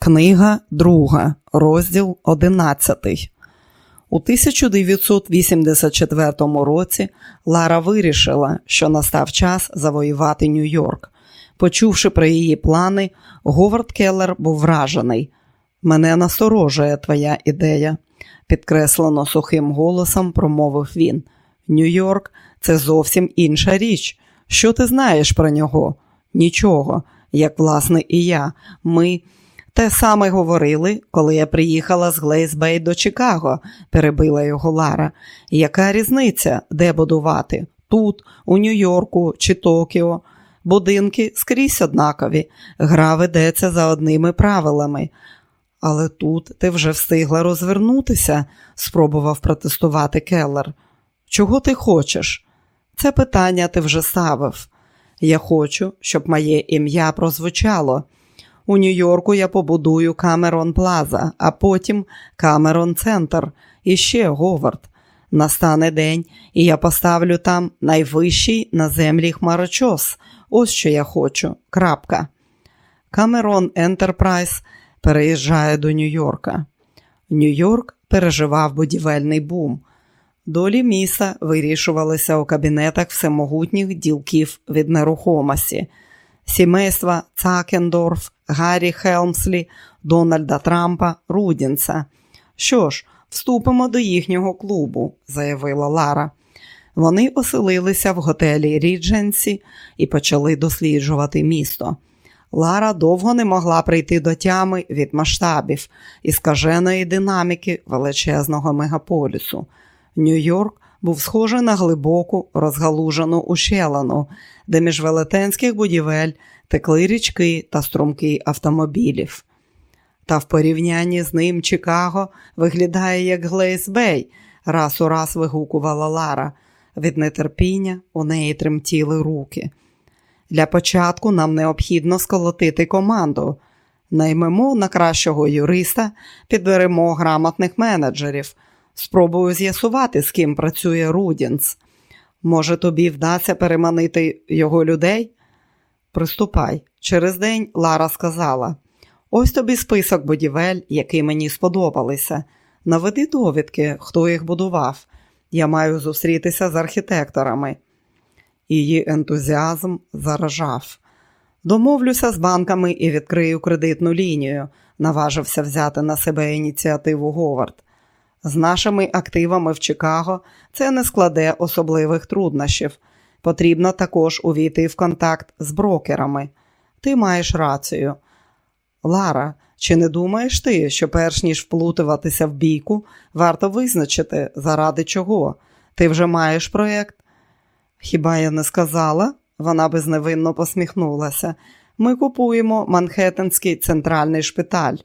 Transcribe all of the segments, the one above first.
Книга 2, розділ 11. У 1984 році Лара вирішила, що настав час завоювати Нью-Йорк. Почувши про її плани, Говард Келлер був вражений. Мене насторожує твоя ідея, підкреслено сухим голосом промовив він. Нью-Йорк це зовсім інша річ. Що ти знаєш про нього? Нічого, як власне і я. Ми. Те саме говорили, коли я приїхала з Глейсбей до Чикаго, перебила його Лара. Яка різниця, де будувати? Тут, у Нью-Йорку чи Токіо. Будинки скрізь однакові, гра ведеться за одними правилами. Але тут ти вже встигла розвернутися, спробував протестувати Келлер. Чого ти хочеш? Це питання ти вже ставив. Я хочу, щоб моє ім'я прозвучало. У Нью-Йорку я побудую Камерон Плаза, а потім Камерон Центр і ще Говард. Настане день, і я поставлю там найвищий на землі хмарочос. Ось що я хочу. Крапка. Камерон Ентерпрайз переїжджає до Нью-Йорка. Нью-Йорк переживав будівельний бум. Долі міста вирішувалися у кабінетах всемогутніх ділків від нерухомості сімейства Цекендорф, Гаррі Хелмслі, Дональда Трампа, Рудінса. Що ж, вступимо до їхнього клубу, заявила Лара. Вони оселилися в готелі Рідженсі і почали досліджувати місто. Лара довго не могла прийти до тями від масштабів і скаженої динаміки величезного мегаполісу. Нью-Йорк був схожий на глибоку, розгалужену ущелину, де між велетенських будівель текли річки та струмки автомобілів. Та в порівнянні з ним Чикаго виглядає як Глейс-Бей, раз у раз вигукувала Лара. Від нетерпіння у неї тремтіли руки. Для початку нам необхідно сколотити команду. Наймемо на кращого юриста, підберемо грамотних менеджерів. Спробую з'ясувати, з ким працює Рудінс. Може, тобі вдасться переманити його людей? Приступай. Через день Лара сказала: ось тобі список будівель, які мені сподобалися. Наведи довідки, хто їх будував. Я маю зустрітися з архітекторами. Її ентузіазм заражав. Домовлюся з банками і відкрию кредитну лінію, наважився взяти на себе ініціативу Говард. З нашими активами в Чикаго це не складе особливих труднощів. Потрібно також увійти в контакт з брокерами. Ти маєш рацію. Лара, чи не думаєш ти, що перш ніж вплутуватися в бійку, варто визначити, заради чого? Ти вже маєш проєкт? Хіба я не сказала? Вона безневинно посміхнулася. Ми купуємо Манхеттенський центральний шпиталь.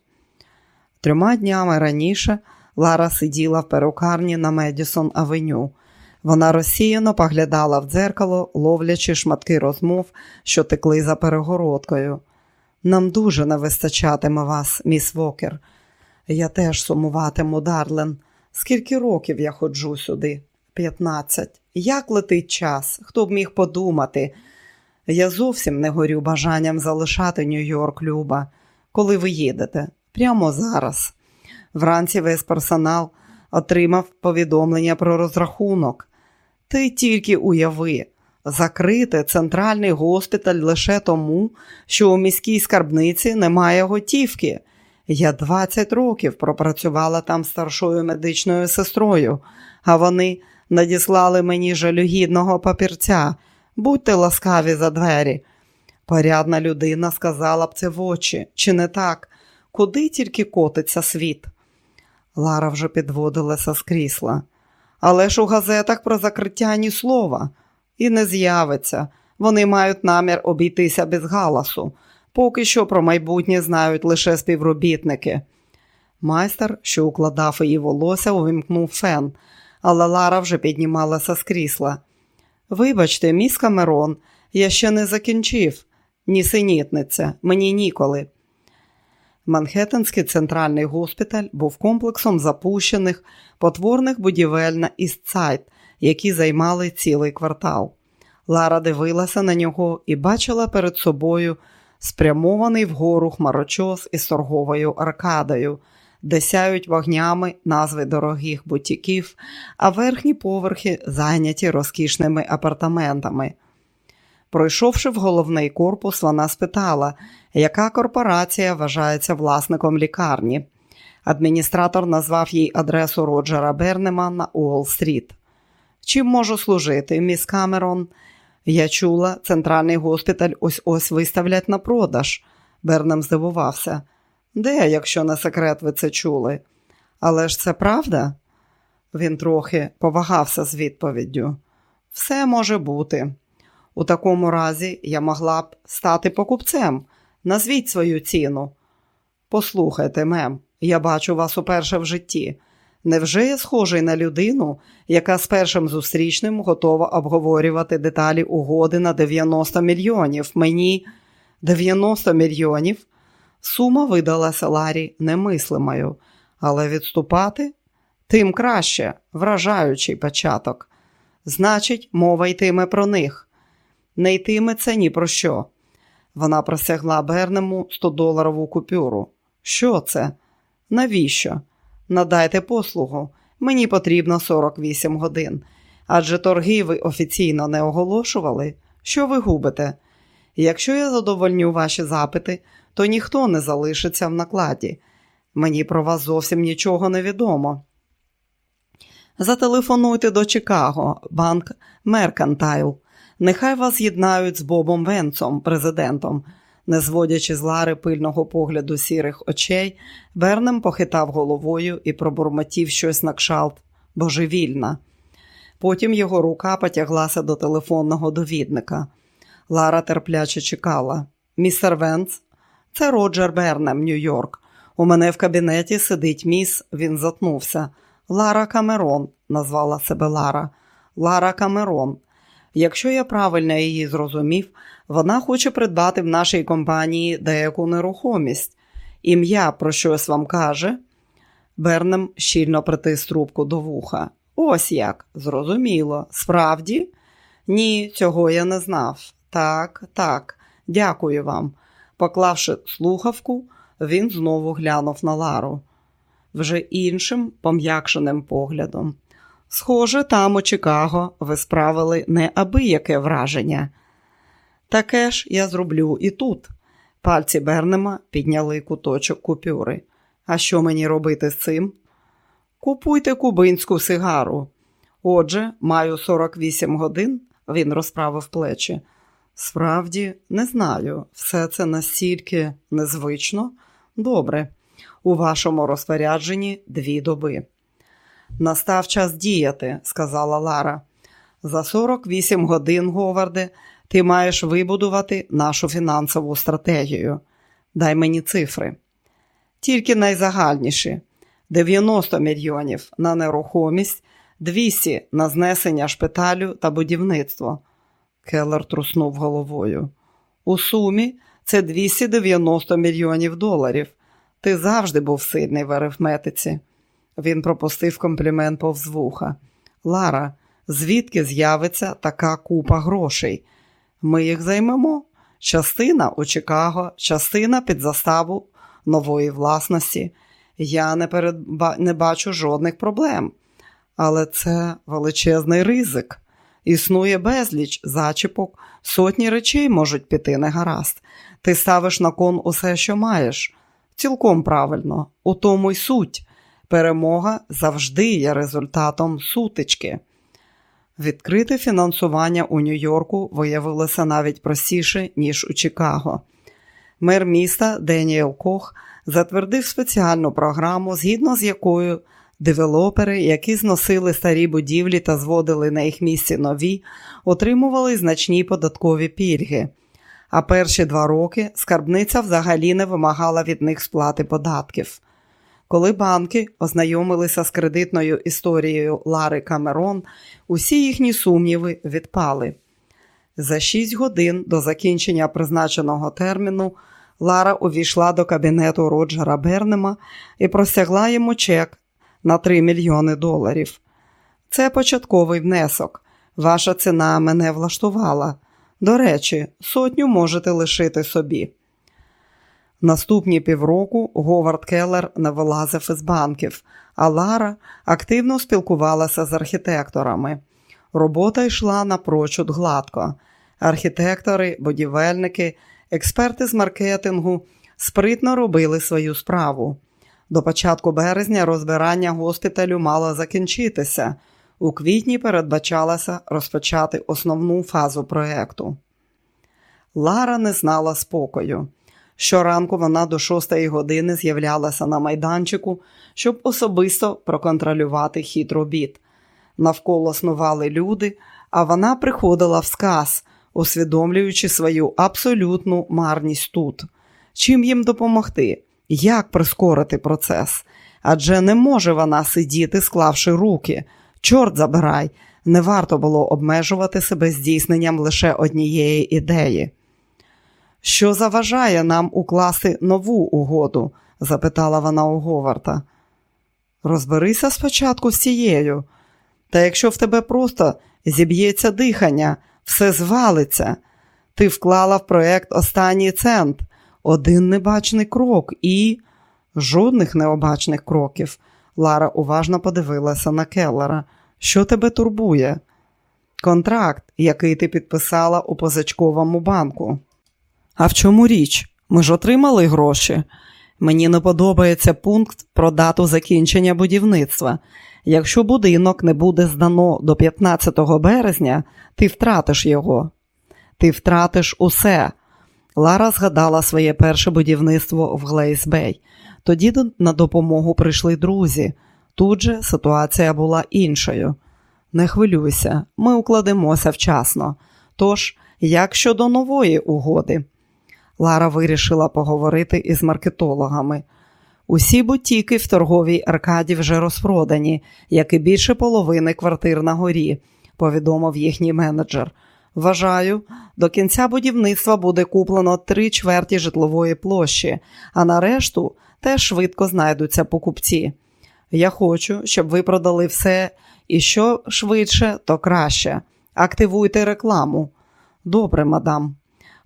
Трьома днями раніше Лара сиділа в перукарні на Медісон Авеню. Вона розсіяно поглядала в дзеркало, ловлячи шматки розмов, що текли за перегородкою. Нам дуже не вистачатиме вас, міс Вокер. Я теж сумуватиму, Дарлен. Скільки років я ходжу сюди? П'ятнадцять. Як летить час? Хто б міг подумати? Я зовсім не горю бажанням залишати Нью-Йорк, Люба. Коли ви їдете? Прямо зараз. Вранці весь персонал отримав повідомлення про розрахунок. Ти тільки уяви, закрити центральний госпіталь лише тому, що у міській скарбниці немає готівки. Я 20 років пропрацювала там старшою медичною сестрою, а вони надіслали мені жалюгідного папірця. Будьте ласкаві за двері. Порядна людина сказала б це в очі, чи не так? Куди тільки котиться світ? Лара вже підводилася з крісла. Але ж у газетах про закриття ні слова і не з'явиться. Вони мають намір обійтися без галасу. Поки що про майбутнє знають лише співробітники. Майстер, що укладав її волосся, увімкнув фен, але Лара вже піднімалася з крісла. Вибачте, міс Камерон, я ще не закінчив. Нісенітниця, мені ніколи. Манхеттенський центральний госпіталь був комплексом запущених потворних будівель на Істсайд, які займали цілий квартал. Лара дивилася на нього і бачила перед собою спрямований вгору хмарочос із торговою аркадою, де сяють вогнями назви дорогих бутіків, а верхні поверхи зайняті розкішними апартаментами. Пройшовши в головний корпус, вона спитала, яка корпорація вважається власником лікарні. Адміністратор назвав їй адресу Роджера Бернема на Уолл-стріт. Чим можу служити, міс Камерон? Я чула, центральний госпіталь ось ось виставлять на продаж. Бернем здивувався. Де, якщо не секрет, ви це чули? Але ж це правда? Він трохи повагався з відповіддю. Все може бути. У такому разі я могла б стати покупцем. Назвіть свою ціну. Послухайте, мем, я бачу вас уперше в житті. Невже я схожий на людину, яка з першим зустрічним готова обговорювати деталі угоди на 90 мільйонів? Мені 90 мільйонів? Сума видалася Ларі немислимою, але відступати тим краще, вражаючий початок. Значить, мова йтиме про них. Не йтиме це ні про що. Вона просягла Бернему 100-доларову купюру. Що це? Навіщо? Надайте послугу. Мені потрібно 48 годин. Адже торги ви офіційно не оголошували. Що ви губите? Якщо я задовольню ваші запити, то ніхто не залишиться в накладі. Мені про вас зовсім нічого не відомо. Зателефонуйте до Чикаго, банк Меркантайл. Нехай вас з'єднають з Бобом Венцом, президентом. Не зводячи з Лари пильного погляду сірих очей, Бернем похитав головою і пробурмотів щось на кшалт божевільна. Потім його рука потяглася до телефонного довідника. Лара терпляче чекала. Містер Венц, це Роджер Бернем, Нью-Йорк. У мене в кабінеті сидить міс, він затнувся. Лара Камерон, назвала себе Лара. Лара Камерон. Якщо я правильно її зрозумів, вона хоче придбати в нашій компанії деяку нерухомість. Ім'я про щось вам каже. Бернем щільно притис трубку до вуха. Ось як, зрозуміло. Справді? Ні, цього я не знав. Так, так, дякую вам. Поклавши слухавку, він знову глянув на Лару вже іншим пом'якшеним поглядом. Схоже, там у Чикаго ви справили неабияке враження. Таке ж я зроблю і тут. Пальці Бернема підняли куточок купюри. А що мені робити з цим? Купуйте кубинську сигару. Отже, маю 48 годин, він розправив плечі. Справді, не знаю, все це настільки незвично. Добре, у вашому розпорядженні дві доби. Настав час діяти, сказала Лара. За 48 годин, Говарде, ти маєш вибудувати нашу фінансову стратегію. Дай мені цифри. Тільки найзагальніші: 90 мільйонів на нерухомість, 200 на знесення шпиталю та будівництво. Келлер труснув головою. У сумі це 290 мільйонів доларів. Ти завжди був сильний в арифметиці. Він пропустив комплімент повз вуха. Лара, звідки з'явиться така купа грошей? Ми їх займемо. Частина у Чикаго, частина під заставу нової власності. Я не, передба... не бачу жодних проблем. Але це величезний ризик. Існує безліч зачіпок, сотні речей можуть піти негаразд. Ти ставиш на кон усе, що маєш. Цілком правильно, у тому й суть. Перемога завжди є результатом сутички. Відкрите фінансування у Нью-Йорку виявилося навіть простіше, ніж у Чикаго. Мер міста Деніел Кох затвердив спеціальну програму, згідно з якою девелопери, які зносили старі будівлі та зводили на їх місці нові, отримували значні податкові пільги. А перші два роки скарбниця взагалі не вимагала від них сплати податків. Коли банки ознайомилися з кредитною історією Лари Камерон, усі їхні сумніви відпали. За шість годин до закінчення призначеного терміну Лара увійшла до кабінету Роджера Бернема і простягла йому чек на 3 мільйони доларів. Це початковий внесок. Ваша ціна мене влаштувала. До речі, сотню можете лишити собі. Наступні півроку Говард Келлер не вилазив із банків, а Лара активно спілкувалася з архітекторами. Робота йшла напрочуд гладко. Архітектори, будівельники, експерти з маркетингу спритно робили свою справу. До початку березня розбирання госпіталю мало закінчитися. У квітні передбачалося розпочати основну фазу проєкту. Лара не знала спокою. Щоранку вона до шостої години з'являлася на майданчику, щоб особисто проконтролювати хід робіт. Навколо снували люди, а вона приходила в сказ, усвідомлюючи свою абсолютну марність тут. Чим їм допомогти? Як прискорити процес? Адже не може вона сидіти, склавши руки. Чорт забирай, не варто було обмежувати себе здійсненням лише однієї ідеї. Що заважає нам укласти нову угоду? запитала вона у Говарта. Розберися спочатку з цією. Та якщо в тебе просто зіб'ється дихання, все звалиться. Ти вклала в проект останній цент, один небачний крок і жодних необачних кроків. Лара уважно подивилася на Келлера. Що тебе турбує? Контракт, який ти підписала у позичковому банку. А в чому річ? Ми ж отримали гроші. Мені не подобається пункт про дату закінчення будівництва. Якщо будинок не буде здано до 15 березня, ти втратиш його. Ти втратиш усе. Лара згадала своє перше будівництво в Глейсбей. Тоді на допомогу прийшли друзі. Тут же ситуація була іншою. Не хвилюйся, ми укладемося вчасно. Тож, як щодо нової угоди? Лара вирішила поговорити із маркетологами. Усі бутіки в торговій аркаді вже розпродані, як і більше половини квартир на горі, повідомив їхній менеджер. Вважаю, до кінця будівництва буде куплено три чверті житлової площі, а на решту теж швидко знайдуться покупці. Я хочу, щоб ви продали все і що швидше, то краще. Активуйте рекламу. Добре, мадам.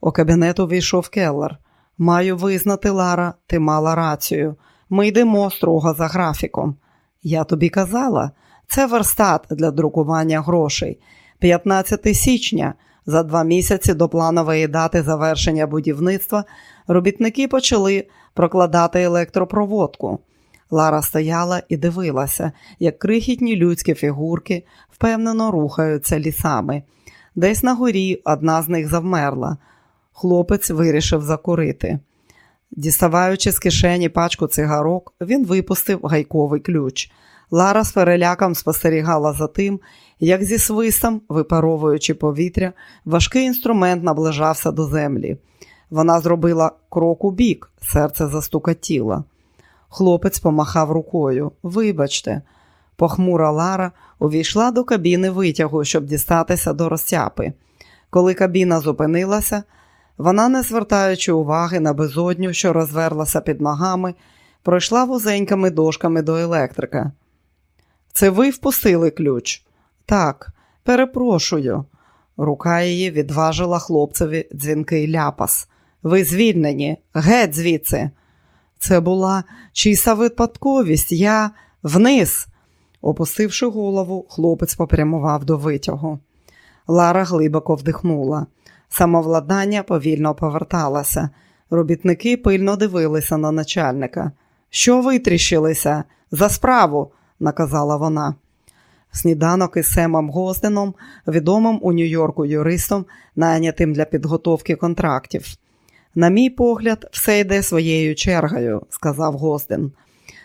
У кабінет увійшов Келлер. Маю визнати, Лара, ти мала рацію. Ми йдемо строго за графіком. Я тобі казала, це верстат для друкування грошей. 15 січня, за два місяці до планової дати завершення будівництва, робітники почали прокладати електропроводку. Лара стояла і дивилася, як крихітні людські фігурки впевнено рухаються лісами. Десь на горі одна з них завмерла. Хлопець вирішив закурити. Діставаючи з кишені пачку цигарок, він випустив гайковий ключ. Лара з переляком спостерігала за тим, як зі свистом, випаровуючи повітря, важкий інструмент наближався до землі. Вона зробила крок у бік, серце застукатіло. Хлопець помахав рукою. Вибачте, похмура Лара увійшла до кабіни витягу, щоб дістатися до розтяпи. Коли кабіна зупинилася, вона, не звертаючи уваги на безодню, що розверлася під ногами, пройшла вузенькими дошками до електрика. Це ви впустили ключ? Так, перепрошую. Рука її відважила хлопцеві дзвінкий ляпас. Ви звільнені, геть звідси. Це була чиста випадковість, я вниз. Опустивши голову, хлопець попрямував до витягу. Лара глибоко вдихнула. Самовладання повільно поверталося. Робітники пильно дивилися на начальника. Що витріщилися? За справу, наказала вона. Сніданок із Семом Гозденом, відомим у Нью-Йорку юристом, найнятим для підготовки контрактів. На мій погляд, все йде своєю чергою, сказав Гозден.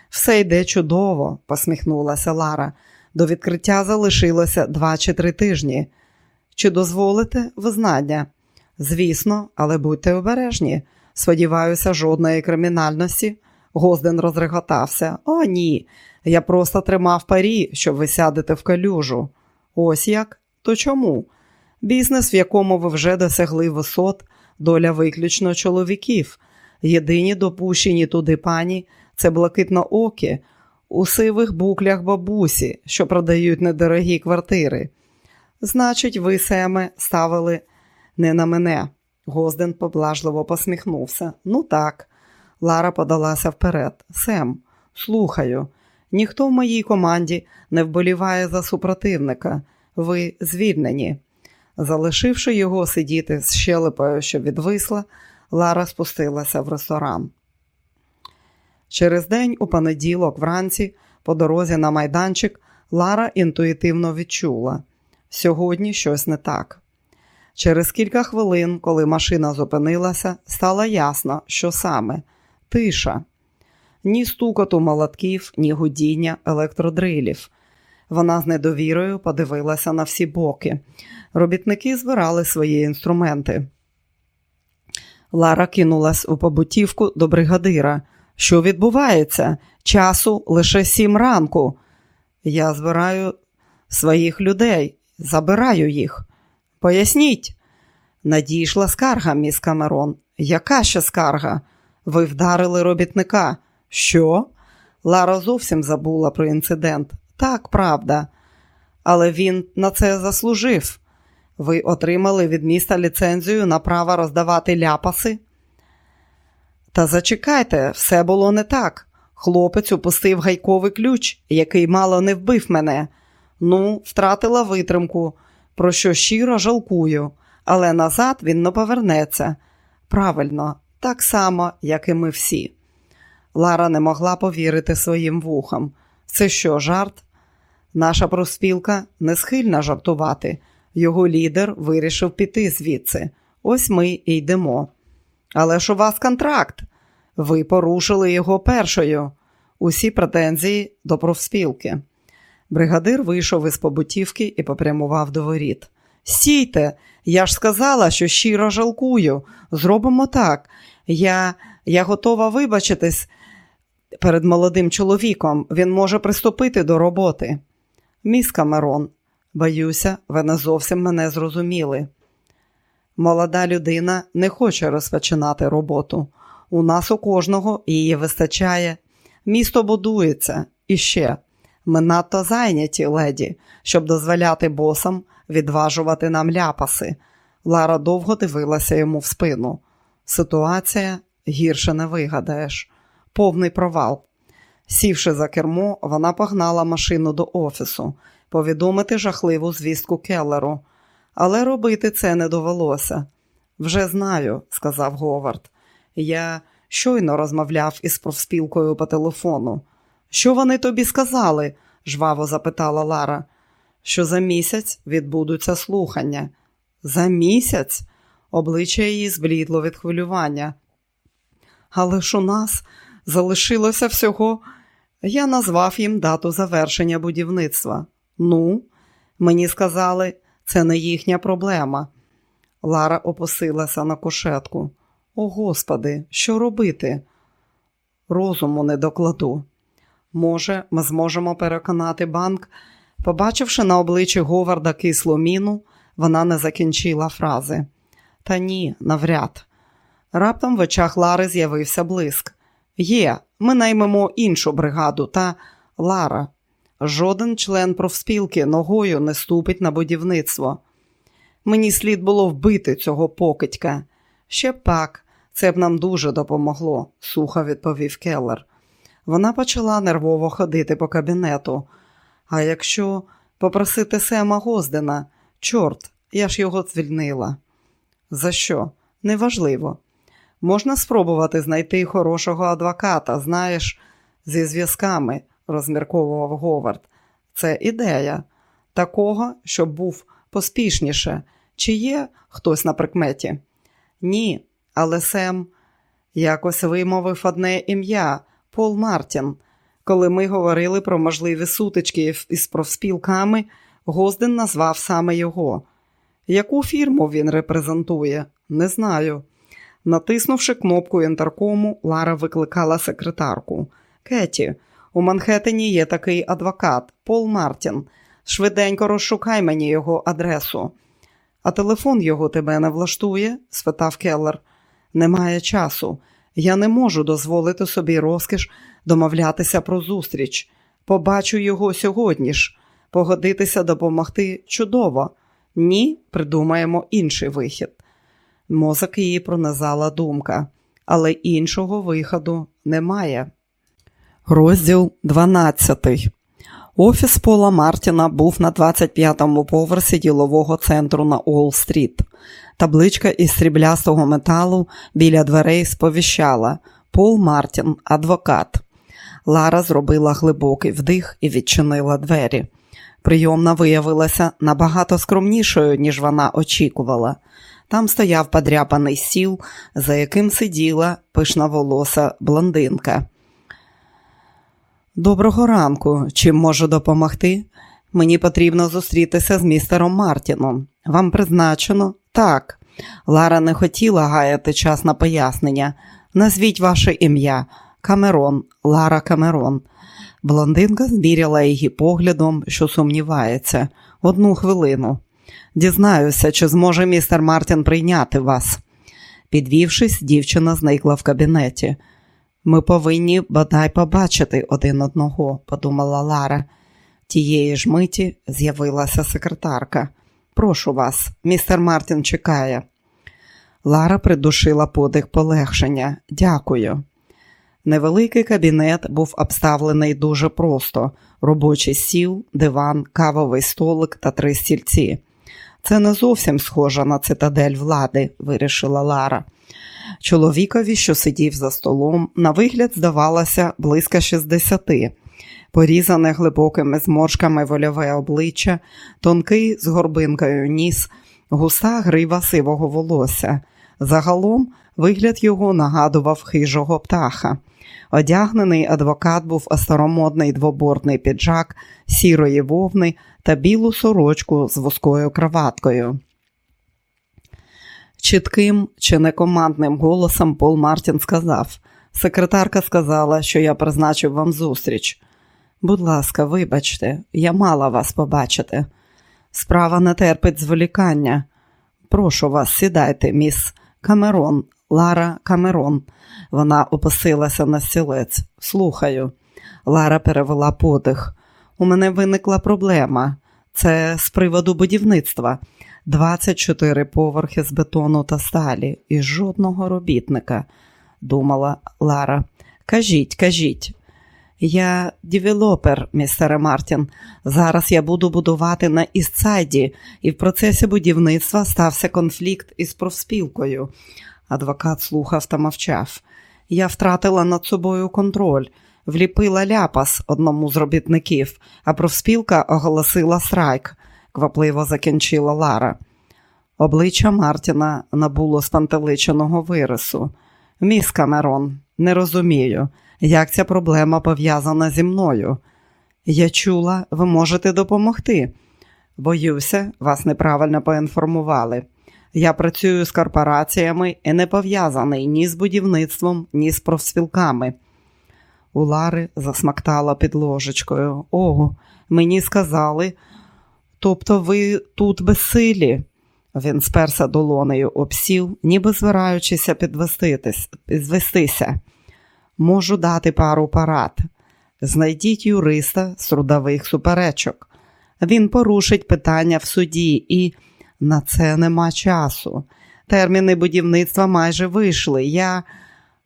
Все йде чудово, посміхнулася Лара. До відкриття залишилося два чи три тижні. Чи дозволите визнання? Звісно, але будьте обережні. Сподіваюся, жодної кримінальності. Гозден розреготався. О, ні. Я просто тримав парі, щоб ви сядете в калюжу. Ось як? То чому? Бізнес, в якому ви вже досягли висот, доля виключно чоловіків. Єдині допущені туди пані це блакитноокі, у сивих буклях бабусі, що продають недорогі квартири. Значить, ви, Семе, ставили не на мене. Гозден поблажливо посміхнувся. Ну так. Лара подалася вперед. Сем, слухаю, ніхто в моїй команді не вболіває за супротивника. Ви звільнені. Залишивши його сидіти з щелепою, що відвисла, Лара спустилася в ресторан. Через день у понеділок вранці, по дорозі на майданчик, Лара інтуїтивно відчула сьогодні щось не так. Через кілька хвилин, коли машина зупинилася, стало ясно, що саме тиша, ні стукоту молотків, ні гудіння електродрилів. Вона з недовірою подивилася на всі боки. Робітники збирали свої інструменти. Лара кинулась у побутівку до бригадира. Що відбувається? Часу лише сім ранку. Я збираю своїх людей, забираю їх. Поясніть. Надійшла скарга, міс Камерон. Яка ще скарга? Ви вдарили робітника. Що? Лара зовсім забула про інцидент. Так, правда. Але він на це заслужив. Ви отримали від міста ліцензію на право роздавати ляпаси? Та зачекайте, все було не так. Хлопець упустив гайковий ключ, який мало не вбив мене. Ну, втратила витримку, про що щиро жалкую, але назад він не повернеться. Правильно, так само, як і ми всі. Лара не могла повірити своїм вухам. Це що, жарт? Наша проспілка не схильна жартувати. Його лідер вирішив піти звідси. Ось ми і йдемо. Але ж у вас контракт. Ви порушили його першою. Усі претензії до профспілки. Бригадир вийшов із побутівки і попрямував до воріт. Стійте, я ж сказала, що щиро жалкую. Зробимо так. Я, Я готова вибачитись перед молодим чоловіком. Він може приступити до роботи. Міс Камерон, боюся, ви не зовсім мене зрозуміли. Молода людина не хоче розпочинати роботу. У нас у кожного її вистачає. Місто будується і ще. Ми надто зайняті, леді, щоб дозволяти босам відважувати нам ляпаси. Лара довго дивилася йому в спину. Ситуація гірше не вигадаєш. Повний провал. Сівши за кермо, вона погнала машину до офісу, повідомити жахливу звістку Келлеру. Але робити це не довелося. Вже знаю, сказав Говард. Я щойно розмовляв із профспілкою по телефону. Що вони тобі сказали? жваво запитала Лара. Що за місяць відбудуться слухання. За місяць? Обличчя її зблідло від хвилювання. Але ж у нас залишилося всього. Я назвав їм дату завершення будівництва. Ну, мені сказали, це не їхня проблема. Лара опустилася на кушетку. О, Господи, що робити? Розуму не докладу. Може, ми зможемо переконати банк. Побачивши на обличчі Говарда кислу міну, вона не закінчила фрази. Та ні, навряд. Раптом в очах Лари з'явився блиск. Є, ми наймемо іншу бригаду, та Лара. Жоден член профспілки ногою не ступить на будівництво. Мені слід було вбити цього покидька. Ще б так, це б нам дуже допомогло, сухо відповів Келлер. Вона почала нервово ходити по кабінету. А якщо попросити Сема Гоздена, чорт, я ж його звільнила. За що? Неважливо. Можна спробувати знайти хорошого адвоката, знаєш, зі зв'язками, розмірковував Говард. Це ідея такого, щоб був поспішніше. Чи є хтось на прикметі? Ні, але Сем якось вимовив одне ім'я Пол Мартін. Коли ми говорили про можливі сутички із профспілками, Гозден назвав саме його. Яку фірму він репрезентує? Не знаю. Натиснувши кнопку інтеркому, Лара викликала секретарку. Кеті, у Манхеттені є такий адвокат Пол Мартін. Швиденько розшукай мені його адресу. А телефон його тебе не влаштує? спитав Келлер. Немає часу. Я не можу дозволити собі розкіш домовлятися про зустріч. Побачу його сьогодні ж. Погодитися допомогти чудово. Ні, придумаємо інший вихід. Мозок її пронизала думка. але іншого виходу немає. Розділ 12 Офіс Пола Мартіна був на 25-му поверсі ділового центру на Уолл-стріт. Табличка із сріблястого металу біля дверей сповіщала Пол Мартін, адвокат. Лара зробила глибокий вдих і відчинила двері. Прийомна виявилася набагато скромнішою, ніж вона очікувала. Там стояв подряпаний стіл, за яким сиділа пишноволоса блондинка. Доброго ранку. Чим можу допомогти? Мені потрібно зустрітися з містером Мартіном. Вам призначено? Так. Лара не хотіла гаяти час на пояснення. Назвіть ваше ім'я Камерон, Лара Камерон. Блондинка зміряла її поглядом, що сумнівається. Одну хвилину. Дізнаюся, чи зможе містер Мартін прийняти вас. Підвівшись, дівчина зникла в кабінеті. Ми повинні бодай побачити один одного, подумала Лара. Тієї ж миті з'явилася секретарка. Прошу вас, містер Мартін чекає. Лара придушила подих полегшення. Дякую. Невеликий кабінет був обставлений дуже просто: робочий сіл, диван, кавовий столик та три стільці. Це не зовсім схоже на цитадель влади, вирішила Лара. Чоловікові, що сидів за столом, на вигляд здавалося близько 60. Порізане глибокими зморшками вольове обличчя, тонкий з горбинкою ніс, густа грива сивого волосся. Загалом вигляд його нагадував хижого птаха. Одягнений адвокат був остаромодний двобортний піджак, сірої вовни та білу сорочку з вузькою кроваткою. Чітким чи некомандним голосом Пол Мартін сказав: Секретарка сказала, що я призначив вам зустріч. Будь ласка, вибачте, я мала вас побачити. Справа не терпить зволікання. Прошу вас, сідайте, міс Камерон, Лара Камерон. Вона опустилася на стілець. Слухаю. Лара перевела подих. У мене виникла проблема. Це з приводу будівництва. 24 поверхи з бетону та сталі і жодного робітника, думала Лара. Кажіть, кажіть. Я девелопер, містере Мартін. Зараз я буду будувати на Істсайді, і в процесі будівництва стався конфлікт із профспілкою. Адвокат слухав та мовчав. Я втратила над собою контроль, вліпила ляпас одному з робітників, а профспілка оголосила страйк, квапливо закінчила Лара. Обличчя Мартіна набуло спантеличеного виразу. Міс Камерон, не розумію, як ця проблема пов'язана зі мною. Я чула, ви можете допомогти. Боюся, вас неправильно поінформували. Я працюю з корпораціями і не пов'язаний ні з будівництвом, ні з профспілками. У Лари засмактала під ложечкою. Ого, мені сказали, тобто ви тут безсилі. Він сперся долонею об сіл, ніби збираючися підвестися. Можу дати пару парад. Знайдіть юриста з трудових суперечок. Він порушить питання в суді і на це нема часу. Терміни будівництва майже вийшли. Я,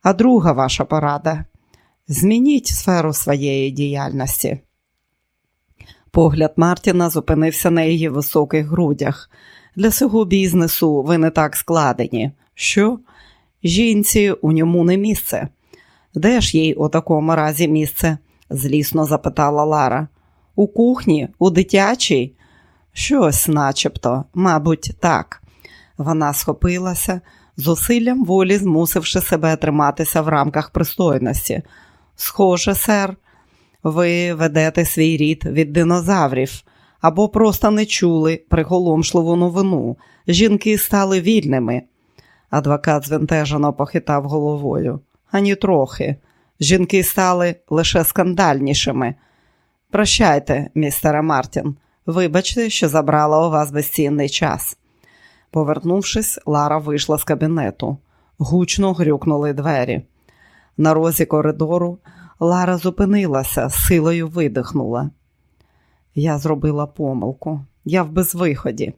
а друга ваша порада. Змініть сферу своєї діяльності. Погляд Мартіна зупинився на її високих грудях. Для цього бізнесу ви не так складені. Що? Жінці у ньому не місце. Де ж їй у такому разі місце? злісно запитала Лара. У кухні, у дитячій? Щось, начебто, мабуть, так. Вона схопилася, зусиллям волі змусивши себе триматися в рамках пристойності. Схоже, сер, ви ведете свій рід від динозаврів або просто не чули приголомшливу новину. Жінки стали вільними. Адвокат звентежено похитав головою. Ані трохи. Жінки стали лише скандальнішими. Прощайте, містере Мартін. Вибачте, що забрала у вас безцінний час. Повернувшись, Лара вийшла з кабінету. Гучно грюкнули двері. На розі коридору Лара зупинилася, силою видихнула. Я зробила помилку. Я в безвиході.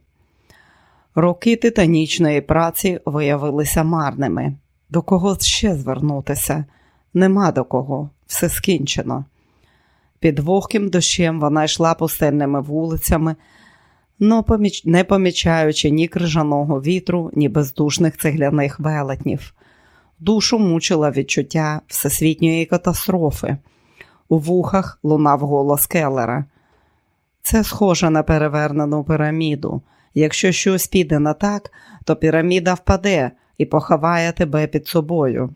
Роки титанічної праці виявилися марними. До кого ще звернутися? Нема до кого, все скінчено. Під вогким дощем вона йшла пустельними вулицями, не помічаючи ні крижаного вітру, ні бездушних цегляних велетнів. Душу мучила відчуття всесвітньої катастрофи. У вухах лунав голос Келлера. Це схоже на перевернену піраміду. Якщо щось піде не так, то піраміда впаде і поховає тебе під собою.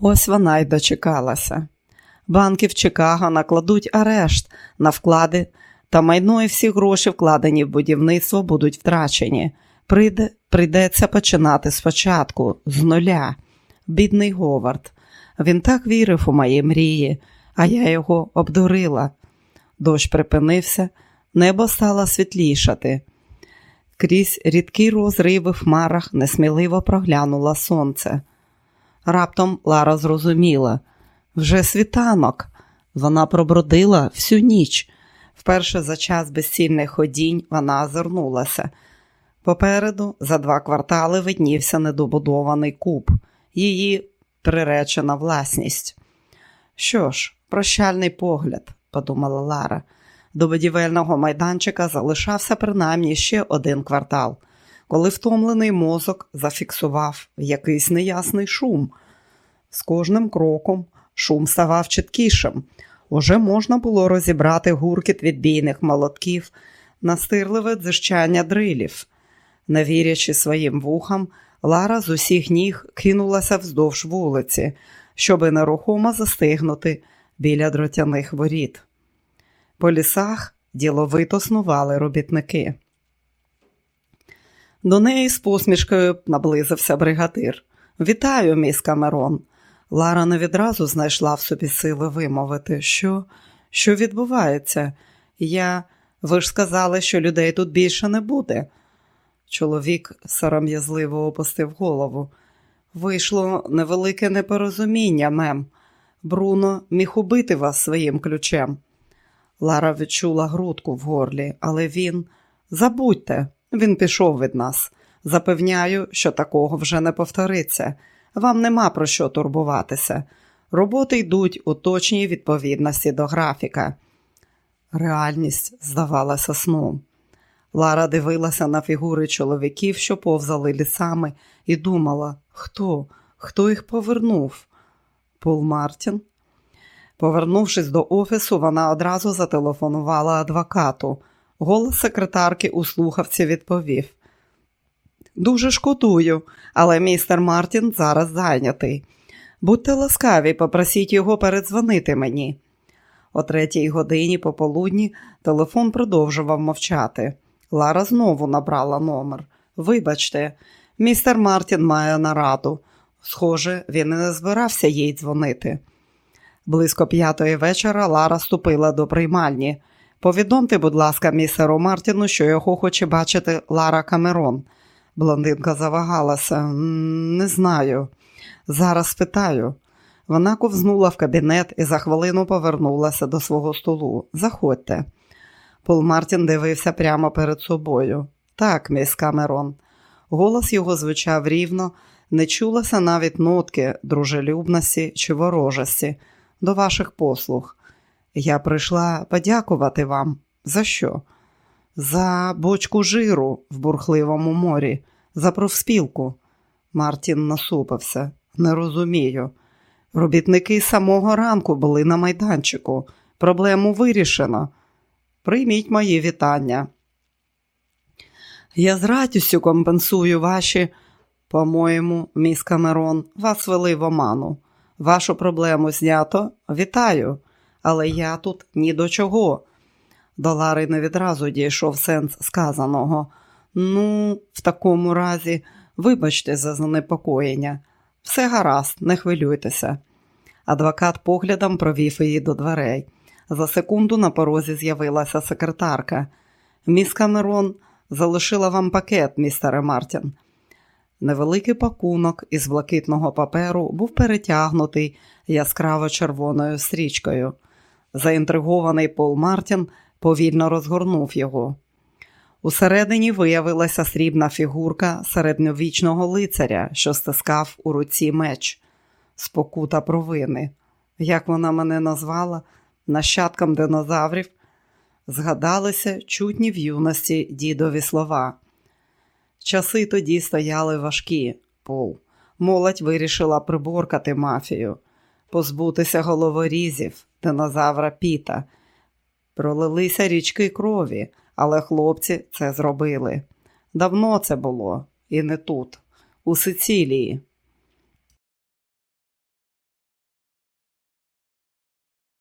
Ось вона й дочекалася. Банки в Чикаго накладуть арешт на вклади, та майно і всі гроші, вкладені в будівництво, будуть втрачені. Прийде, Прийдеться починати спочатку, з нуля. Бідний Говард. Він так вірив у мої мрії, а я його обдурила. Дощ припинився, небо стало світлішати. Крізь рідкі розриви в хмарах несміливо проглянуло сонце. Раптом Лара зрозуміла вже світанок. Вона пробродила всю ніч. Вперше за час безцільних ходінь вона озирнулася. Попереду за два квартали виднівся недобудований куб, її приречена власність. Що ж, прощальний погляд, подумала Лара. До будівельного майданчика залишався принаймні ще один квартал, коли втомлений мозок зафіксував якийсь неясний шум. З кожним кроком шум ставав чіткішим. Уже можна було розібрати гуркіт відбійних молотків, настирливе дзижчання дрилів. Не вірячи своїм вухам, Лара з усіх ніг кинулася вздовж вулиці, щоби нерухомо застигнути біля дротяних воріт. По лісах діловито снували робітники. До неї з посмішкою наблизився бригадир. Вітаю, міс Камерон. Лара не відразу знайшла в собі сили вимовити, що Що відбувається? Я, ви ж сказали, що людей тут більше не буде. Чоловік сором'язливо опустив голову. Вийшло невелике непорозуміння, мем. Бруно міг убити вас своїм ключем. Лара відчула грудку в горлі, але він забудьте, він пішов від нас. Запевняю, що такого вже не повториться. Вам нема про що турбуватися. Роботи йдуть у точній відповідності до графіка. Реальність здавалася сном. Лара дивилася на фігури чоловіків, що повзали лісами, і думала, хто, хто їх повернув? Пол Мартін. Повернувшись до офісу, вона одразу зателефонувала адвокату. Голос секретарки у слухавці відповів: Дуже шкодую, але містер Мартін зараз зайнятий. Будьте ласкаві, попросіть його передзвонити мені. О третій годині пополудні телефон продовжував мовчати. Лара знову набрала номер. Вибачте, містер Мартін має нараду. Схоже, він і не збирався їй дзвонити. Близько п'ятої вечора Лара ступила до приймальні. Повідомте, будь ласка, містеру Мартіну, що його хоче бачити Лара Камерон. Блондинка завагалася. Не знаю. Зараз спитаю. Вона ковзнула в кабінет і за хвилину повернулася до свого столу. Заходьте. Пол Мартін дивився прямо перед собою. Так, міс Камерон. Голос його звучав рівно, не чулося навіть нотки дружелюбності чи ворожості до ваших послуг. Я прийшла подякувати вам. За що? За бочку жиру в бурхливому морі, за профспілку. Мартін насупився. Не розумію. Робітники самого ранку були на майданчику. Проблему вирішено. Прийміть мої вітання. Я з радістю компенсую ваші, по-моєму, міс Камерон, вас вели в оману. Вашу проблему знято. Вітаю, але я тут ні до чого. До Лари не відразу дійшов сенс сказаного. Ну, в такому разі, вибачте за занепокоєння. Все гаразд, не хвилюйтеся. Адвокат поглядом провів її до дверей. За секунду на порозі з'явилася секретарка. Міс Камерон залишила вам пакет, містере Мартін. Невеликий пакунок із блакитного паперу був перетягнутий яскраво червоною стрічкою. Заінтригований Пол Мартін повільно розгорнув його. Усередині виявилася срібна фігурка середньовічного лицаря, що стискав у руці меч, спокута провини. Як вона мене назвала, нащадком динозаврів, згадалися чутні в юності дідові слова. Часи тоді стояли важкі, Пол. Молодь вирішила приборкати мафію, позбутися головорізів, динозавра Піта. Пролилися річки крові, але хлопці це зробили. Давно це було, і не тут, у Сицилії.